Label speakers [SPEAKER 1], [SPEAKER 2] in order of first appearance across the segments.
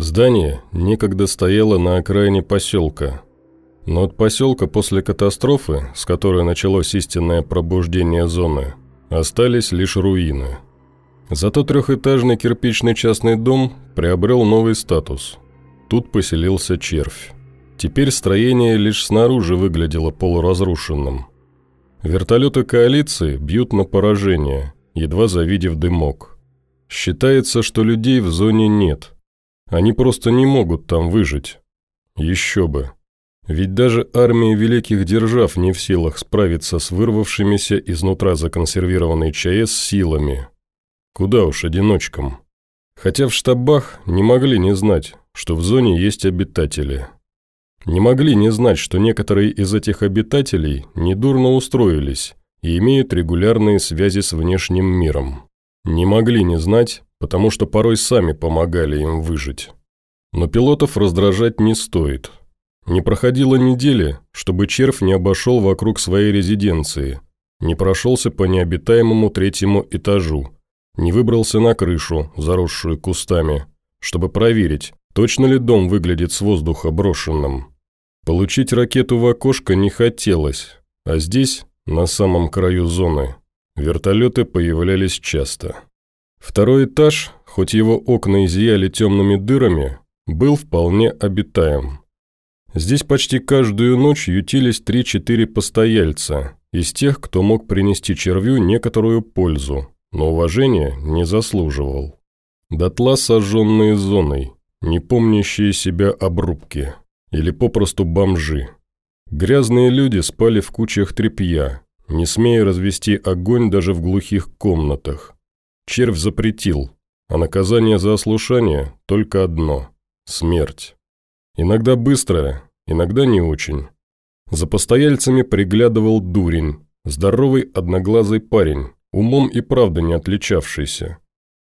[SPEAKER 1] Здание некогда стояло на окраине поселка. Но от поселка после катастрофы, с которой началось истинное пробуждение зоны, остались лишь руины. Зато трехэтажный кирпичный частный дом приобрел новый статус. Тут поселился червь. Теперь строение лишь снаружи выглядело полуразрушенным. Вертолеты коалиции бьют на поражение, едва завидев дымок. Считается, что людей в зоне нет – они просто не могут там выжить. Еще бы. Ведь даже армия великих держав не в силах справиться с вырвавшимися изнутра законсервированной ЧАЭС силами. Куда уж одиночкам. Хотя в штабах не могли не знать, что в зоне есть обитатели. Не могли не знать, что некоторые из этих обитателей недурно устроились и имеют регулярные связи с внешним миром. Не могли не знать, потому что порой сами помогали им выжить. Но пилотов раздражать не стоит. Не проходило недели, чтобы червь не обошел вокруг своей резиденции, не прошелся по необитаемому третьему этажу, не выбрался на крышу, заросшую кустами, чтобы проверить, точно ли дом выглядит с воздуха брошенным. Получить ракету в окошко не хотелось, а здесь, на самом краю зоны, вертолеты появлялись часто. Второй этаж, хоть его окна изъяли темными дырами, был вполне обитаем. Здесь почти каждую ночь ютились три-четыре постояльца, из тех, кто мог принести червю некоторую пользу, но уважения не заслуживал. Дотла сожженные зоной, не помнящие себя обрубки, или попросту бомжи. Грязные люди спали в кучах тряпья, не смея развести огонь даже в глухих комнатах. Червь запретил, а наказание за ослушание только одно – смерть. Иногда быстрая, иногда не очень. За постояльцами приглядывал дурень, здоровый одноглазый парень, умом и правда не отличавшийся.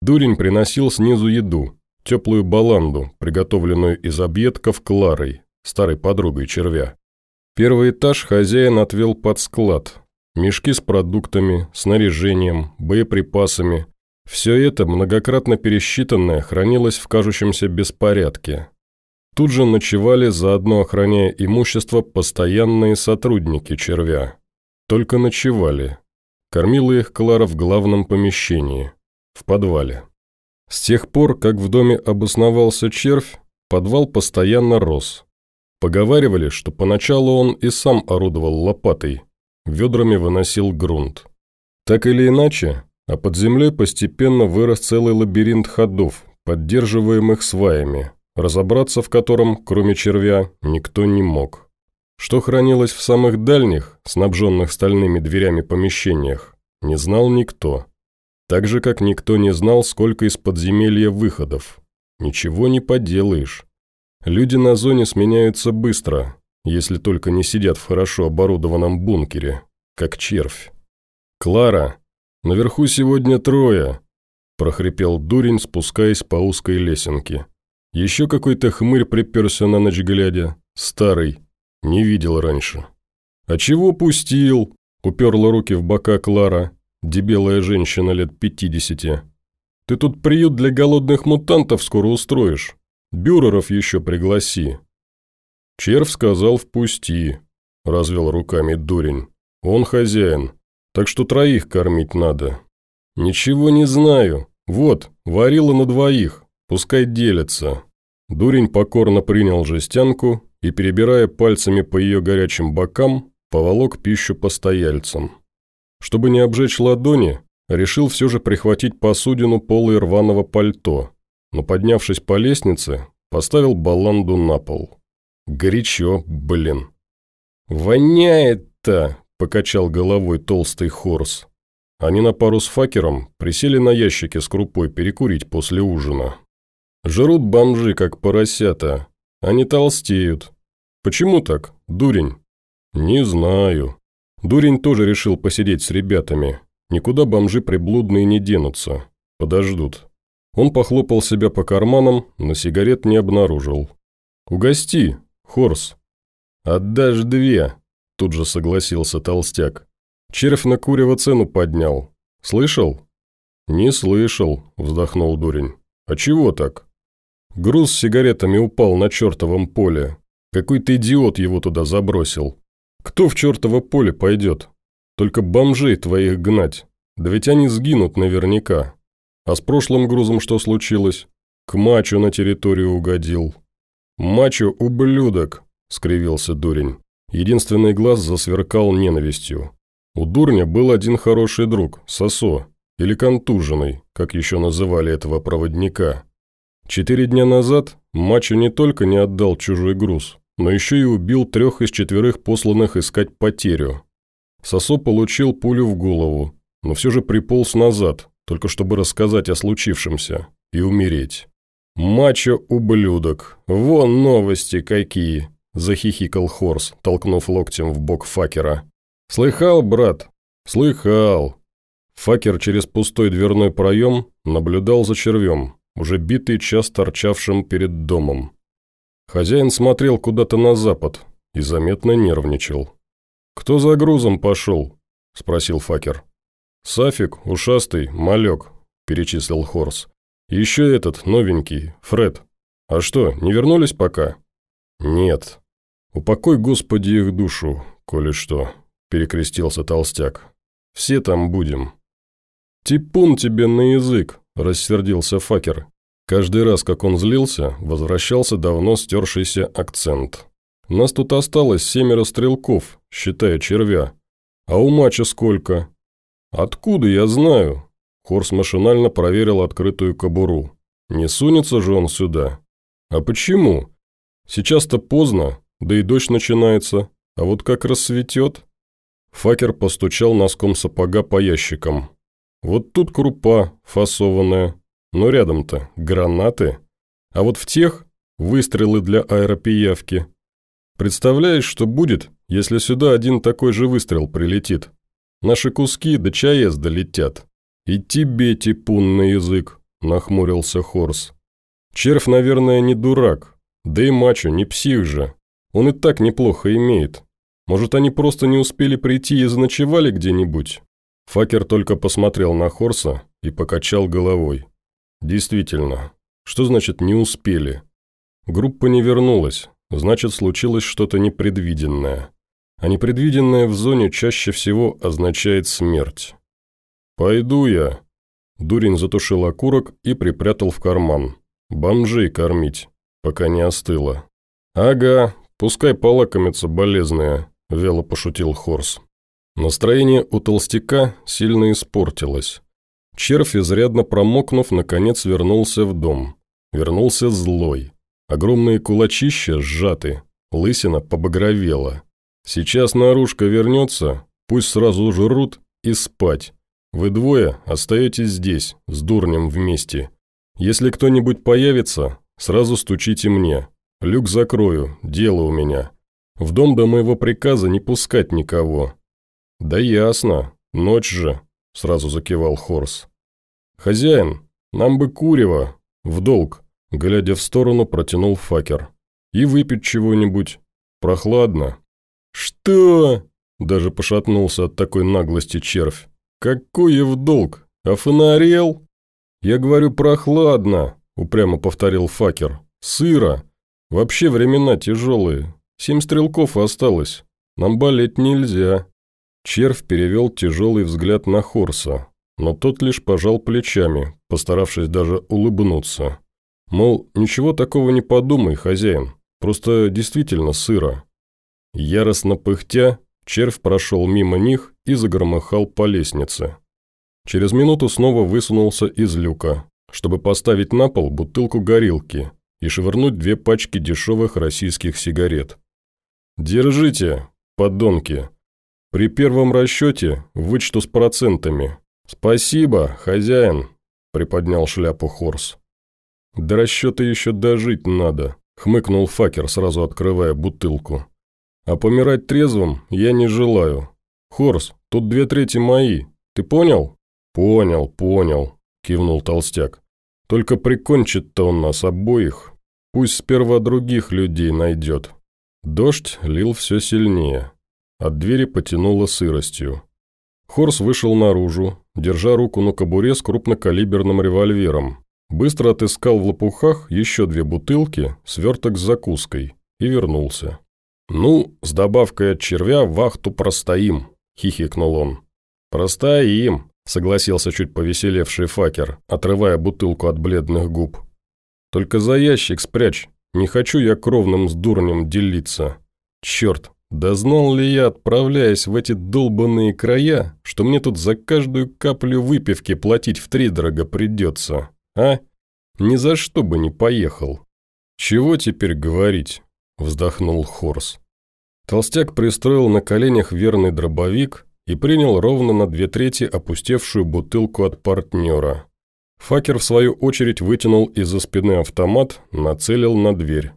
[SPEAKER 1] Дурень приносил снизу еду, теплую баланду, приготовленную из объедков Кларой, старой подругой червя. Первый этаж хозяин отвел под склад. Мешки с продуктами, снаряжением, боеприпасами, все это, многократно пересчитанное, хранилось в кажущемся беспорядке. Тут же ночевали, заодно охраняя имущество, постоянные сотрудники червя. Только ночевали. Кормила их Клара в главном помещении, в подвале. С тех пор, как в доме обосновался червь, подвал постоянно рос. Поговаривали, что поначалу он и сам орудовал лопатой, ведрами выносил грунт. Так или иначе, а под землей постепенно вырос целый лабиринт ходов, поддерживаемых сваями, разобраться в котором, кроме червя, никто не мог. Что хранилось в самых дальних, снабженных стальными дверями помещениях, не знал никто. Так же, как никто не знал, сколько из подземелья выходов. Ничего не поделаешь. Люди на зоне сменяются быстро, если только не сидят в хорошо оборудованном бункере, как червь. Клара, «Наверху сегодня трое», – прохрипел дурень, спускаясь по узкой лесенке. Еще какой-то хмырь приперся на ночь глядя, старый, не видел раньше. «А чего пустил?» – уперла руки в бока Клара, дебелая женщина лет пятидесяти. «Ты тут приют для голодных мутантов скоро устроишь. Бюреров еще пригласи». Червь сказал «впусти», – развел руками дурень. «Он хозяин, так что троих кормить надо». «Ничего не знаю. Вот, варила на двоих. Пускай делятся». Дурень покорно принял жестянку и, перебирая пальцами по ее горячим бокам, поволок пищу постояльцам. Чтобы не обжечь ладони, решил все же прихватить посудину полой рваного пальто, но, поднявшись по лестнице, поставил баланду на пол. Горячо, блин. «Воняет-то!» – покачал головой толстый хорс. Они на пару с факером присели на ящике с крупой перекурить после ужина. Жрут бомжи, как поросята. Они толстеют. Почему так, дурень? Не знаю. Дурень тоже решил посидеть с ребятами. Никуда бомжи приблудные не денутся. Подождут. Он похлопал себя по карманам, но сигарет не обнаружил. «Угости, Хорс». «Отдашь две», Тут же согласился толстяк. Червь на курево цену поднял. Слышал? Не слышал, вздохнул дурень. А чего так? Груз с сигаретами упал на чертовом поле. Какой-то идиот его туда забросил. Кто в чертово поле пойдет? Только бомжей твоих гнать. Да ведь они сгинут наверняка. А с прошлым грузом что случилось? К мачо на территорию угодил. «Мачо – ублюдок», – скривился дурень. Единственный глаз засверкал ненавистью. У дурня был один хороший друг – Сосо, или контуженный, как еще называли этого проводника. Четыре дня назад Мачо не только не отдал чужой груз, но еще и убил трех из четверых посланных искать потерю. Сосо получил пулю в голову, но все же приполз назад, только чтобы рассказать о случившемся и умереть. «Мачо – ублюдок! Вон новости какие!» – захихикал Хорс, толкнув локтем в бок Факера. «Слыхал, брат?» «Слыхал!» Факер через пустой дверной проем наблюдал за червем, уже битый час торчавшим перед домом. Хозяин смотрел куда-то на запад и заметно нервничал. «Кто за грузом пошел?» – спросил Факер. «Сафик, ушастый, малек», – перечислил Хорс. «Еще этот, новенький, Фред. А что, не вернулись пока?» «Нет. Упокой, Господи, их душу, коли что», – перекрестился толстяк. «Все там будем». «Типун тебе на язык», – рассердился Факер. Каждый раз, как он злился, возвращался давно стершийся акцент. «Нас тут осталось семеро стрелков, считая червя. А у мача сколько?» «Откуда я знаю?» Хорс машинально проверил открытую кобуру. «Не сунется же он сюда?» «А почему?» «Сейчас-то поздно, да и дождь начинается. А вот как рассветет...» Факер постучал носком сапога по ящикам. «Вот тут крупа фасованная, но рядом-то гранаты. А вот в тех выстрелы для аэропиявки. Представляешь, что будет, если сюда один такой же выстрел прилетит? Наши куски до ЧАЭС долетят. И тебе типун на язык», – нахмурился Хорс. «Червь, наверное, не дурак. Да и мачо не псих же. Он и так неплохо имеет. Может, они просто не успели прийти и заночевали где-нибудь?» Факер только посмотрел на Хорса и покачал головой. «Действительно. Что значит «не успели»? Группа не вернулась, значит, случилось что-то непредвиденное а непредвиденное в зоне чаще всего означает смерть. «Пойду я». Дурень затушил окурок и припрятал в карман. «Бомжей кормить, пока не остыло». «Ага, пускай полакомятся болезные», – вело пошутил Хорс. Настроение у толстяка сильно испортилось. Червь, изрядно промокнув, наконец вернулся в дом. Вернулся злой. Огромные кулачища сжаты, лысина побагровела. Сейчас наружка вернется, пусть сразу жрут и спать. Вы двое остаетесь здесь, с дурнем вместе. Если кто-нибудь появится, сразу стучите мне. Люк закрою, дело у меня. В дом до моего приказа не пускать никого». «Да ясно, ночь же», – сразу закивал Хорс. «Хозяин, нам бы курева, в долг», – глядя в сторону, протянул факер. «И выпить чего-нибудь. Прохладно, «Что?» – даже пошатнулся от такой наглости червь. «Какой в долг? А фонарел?» «Я говорю прохладно», – упрямо повторил факер. «Сыро. Вообще времена тяжелые. Семь стрелков осталось. Нам болеть нельзя». Червь перевел тяжелый взгляд на Хорса, но тот лишь пожал плечами, постаравшись даже улыбнуться. Мол, ничего такого не подумай, хозяин, просто действительно сыро. Яростно пыхтя, червь прошел мимо них и загромыхал по лестнице. Через минуту снова высунулся из люка, чтобы поставить на пол бутылку горилки и швырнуть две пачки дешевых российских сигарет. «Держите, подонки. При первом расчете вычту с процентами. Спасибо, хозяин», – приподнял шляпу Хорс. «До расчета еще дожить надо», – хмыкнул Факер, сразу открывая бутылку. А помирать трезвым я не желаю. Хорс, тут две трети мои. Ты понял?» «Понял, понял», – кивнул толстяк. «Только прикончит-то он нас обоих. Пусть сперва других людей найдет». Дождь лил все сильнее. От двери потянуло сыростью. Хорс вышел наружу, держа руку на кобуре с крупнокалиберным револьвером, Быстро отыскал в лопухах еще две бутылки, сверток с закуской и вернулся. «Ну, с добавкой от червя вахту простоим», – хихикнул он. «Простоим», – согласился чуть повеселевший факер, отрывая бутылку от бледных губ. «Только за ящик спрячь, не хочу я кровным с дурнем делиться. Черт, да знал ли я, отправляясь в эти долбанные края, что мне тут за каждую каплю выпивки платить втридорого придется, а? Ни за что бы не поехал». «Чего теперь говорить?» – вздохнул Хорс. Толстяк пристроил на коленях верный дробовик и принял ровно на две трети опустевшую бутылку от партнера. Факер, в свою очередь, вытянул из-за спины автомат, нацелил на дверь.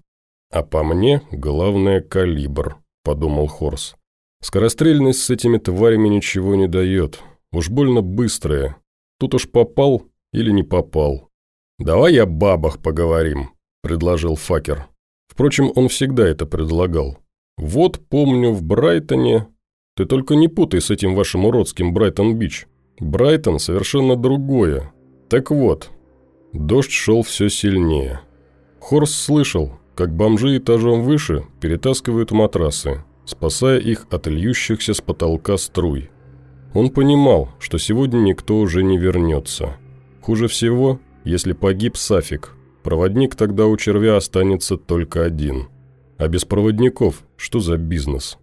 [SPEAKER 1] «А по мне, главное, калибр», – подумал Хорс. «Скорострельность с этими тварями ничего не дает. Уж больно быстрая. Тут уж попал или не попал». «Давай о бабах поговорим», – предложил Факер. Впрочем, он всегда это предлагал. «Вот, помню, в Брайтоне...» «Ты только не путай с этим вашим уродским Брайтон-Бич. Брайтон совершенно другое. Так вот...» Дождь шел все сильнее. Хорс слышал, как бомжи этажом выше перетаскивают матрасы, спасая их от льющихся с потолка струй. Он понимал, что сегодня никто уже не вернется. Хуже всего, если погиб Сафик, Проводник тогда у червя останется только один. А без проводников что за бизнес?